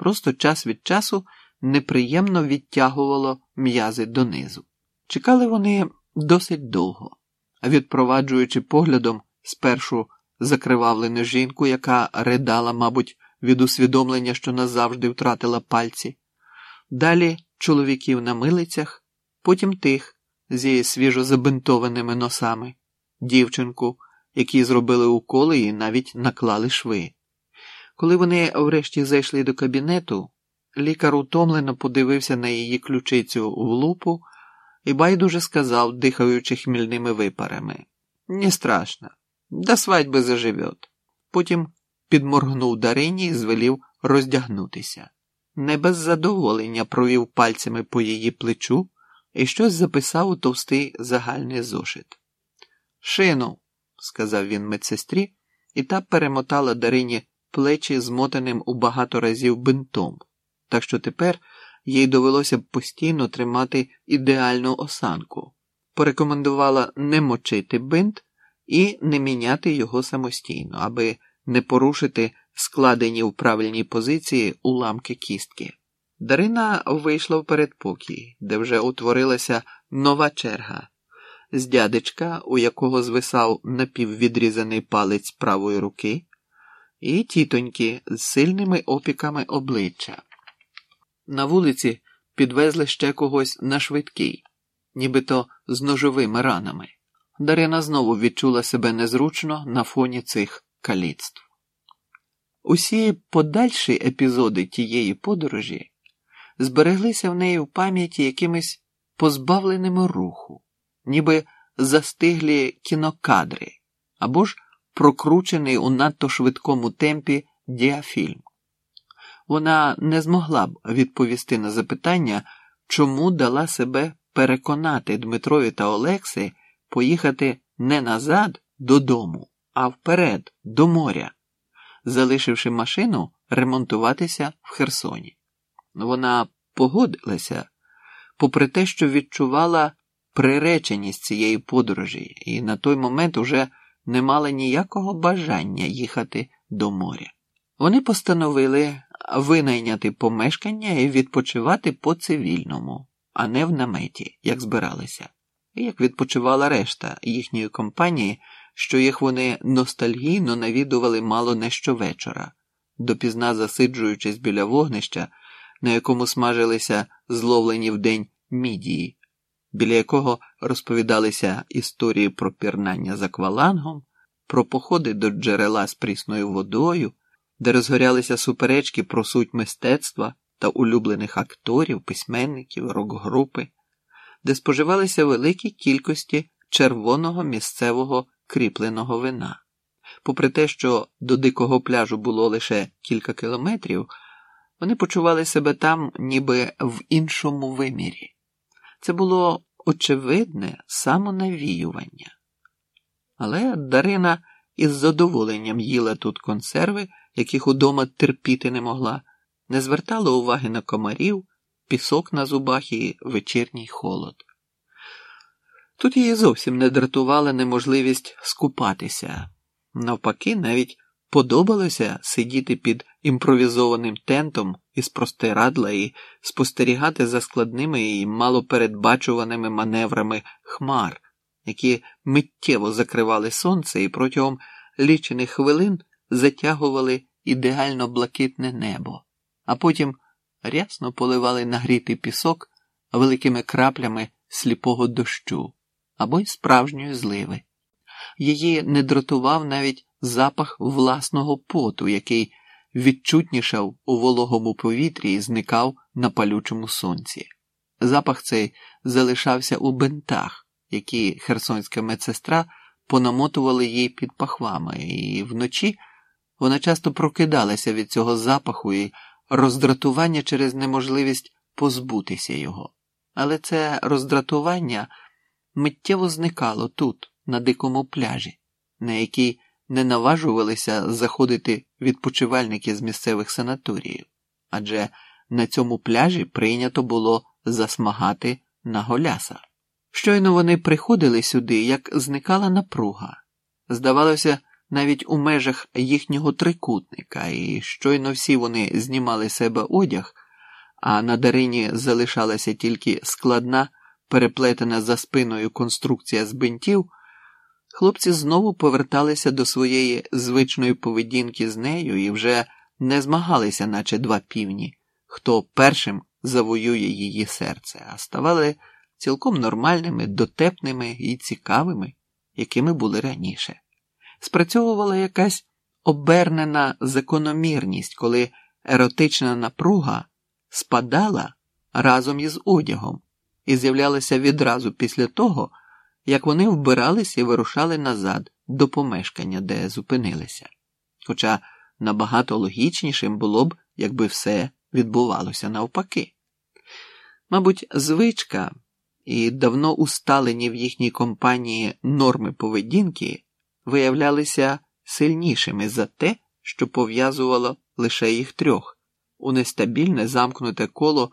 просто час від часу неприємно відтягувало м'язи донизу. Чекали вони досить довго, відпроваджуючи поглядом спершу закривавлену жінку, яка ридала, мабуть, від усвідомлення, що назавжди втратила пальці, далі чоловіків на милицях, потім тих зі свіжо забинтованими носами, дівчинку, які зробили уколи і навіть наклали шви. Коли вони врешті зайшли до кабінету, лікар утомлено подивився на її ключицю в лупу і байдуже сказав, дихаючи хмільними випарами: Не страшно, до свадьби заживет. Потім підморгнув Дарині і звелів роздягнутися. Не без задоволення провів пальцями по її плечу і щось записав у товстий загальний зошит. Шину, сказав він медсестрі, і та перемотала Дарині плечі змотаним у багато разів бинтом, так що тепер їй довелося б постійно тримати ідеальну осанку, порекомендувала не мочити бинт і не міняти його самостійно, аби не порушити складені в правильній позиції уламки кістки. Дарина вийшла в передпокій, де вже утворилася нова черга. З дядечка, у якого звисав напіввідрізаний палець правої руки, і тітоньки з сильними опіками обличчя. На вулиці підвезли ще когось на швидкий, нібито з ножовими ранами. Дарина знову відчула себе незручно на фоні цих каліцтв. Усі подальші епізоди тієї подорожі збереглися в неї в пам'яті якимись позбавленими руху, ніби застиглі кінокадри або ж прокручений у надто швидкому темпі діафільм. Вона не змогла б відповісти на запитання, чому дала себе переконати Дмитрові та Олекси поїхати не назад додому, а вперед, до моря, залишивши машину ремонтуватися в Херсоні. Вона погодилася, попри те, що відчувала приреченість цієї подорожі, і на той момент уже не мала ніякого бажання їхати до моря. Вони постановили винайняти помешкання і відпочивати по цивільному, а не в наметі, як збиралися, і як відпочивала решта їхньої компанії, що їх вони ностальгійно навідували мало не щовечора, допізна засиджуючись біля вогнища, на якому смажилися зловлені вдень мідії, біля якого розповідалися історії про пірнання за квалангом, про походи до джерела з прісною водою де розгорялися суперечки про суть мистецтва та улюблених акторів, письменників, рок-групи, де споживалися великі кількості червоного місцевого кріпленого вина. Попри те, що до дикого пляжу було лише кілька кілометрів, вони почували себе там, ніби в іншому вимірі. Це було очевидне самонавіювання. Але Дарина із задоволенням їла тут консерви яких удома терпіти не могла, не звертала уваги на комарів, пісок на зубах і вечірній холод. Тут її зовсім не дратувала неможливість скупатися. Навпаки, навіть подобалося сидіти під імпровізованим тентом із простирадла і спостерігати за складними і малопередбачуваними маневрами хмар, які миттєво закривали сонце і протягом лічених хвилин затягували ідеально блакитне небо, а потім рясно поливали нагрітий пісок великими краплями сліпого дощу або й справжньої зливи. Її не дратував навіть запах власного поту, який відчутнішав у вологому повітрі і зникав на палючому сонці. Запах цей залишався у бентах, які херсонська медсестра понамотували їй під пахвами, і вночі. Вона часто прокидалася від цього запаху і роздратування через неможливість позбутися його. Але це роздратування миттєво зникало тут, на дикому пляжі, на який не наважувалися заходити відпочивальники з місцевих санаторіїв, адже на цьому пляжі прийнято було засмагати на голяса. Щойно вони приходили сюди, як зникала напруга. Здавалося, навіть у межах їхнього трикутника, і щойно всі вони знімали себе одяг, а на Дарині залишалася тільки складна, переплетена за спиною конструкція з бинтів, хлопці знову поверталися до своєї звичної поведінки з нею і вже не змагалися, наче два півні, хто першим завоює її серце, а ставали цілком нормальними, дотепними і цікавими, якими були раніше. Спрацьовувала якась обернена закономірність, коли еротична напруга спадала разом із одягом і з'являлася відразу після того, як вони вбирались і вирушали назад до помешкання, де зупинилися. Хоча набагато логічнішим було б, якби все відбувалося навпаки. Мабуть, звичка і давно усталені в їхній компанії норми поведінки виявлялися сильнішими за те, що пов'язувало лише їх трьох у нестабільне замкнуте коло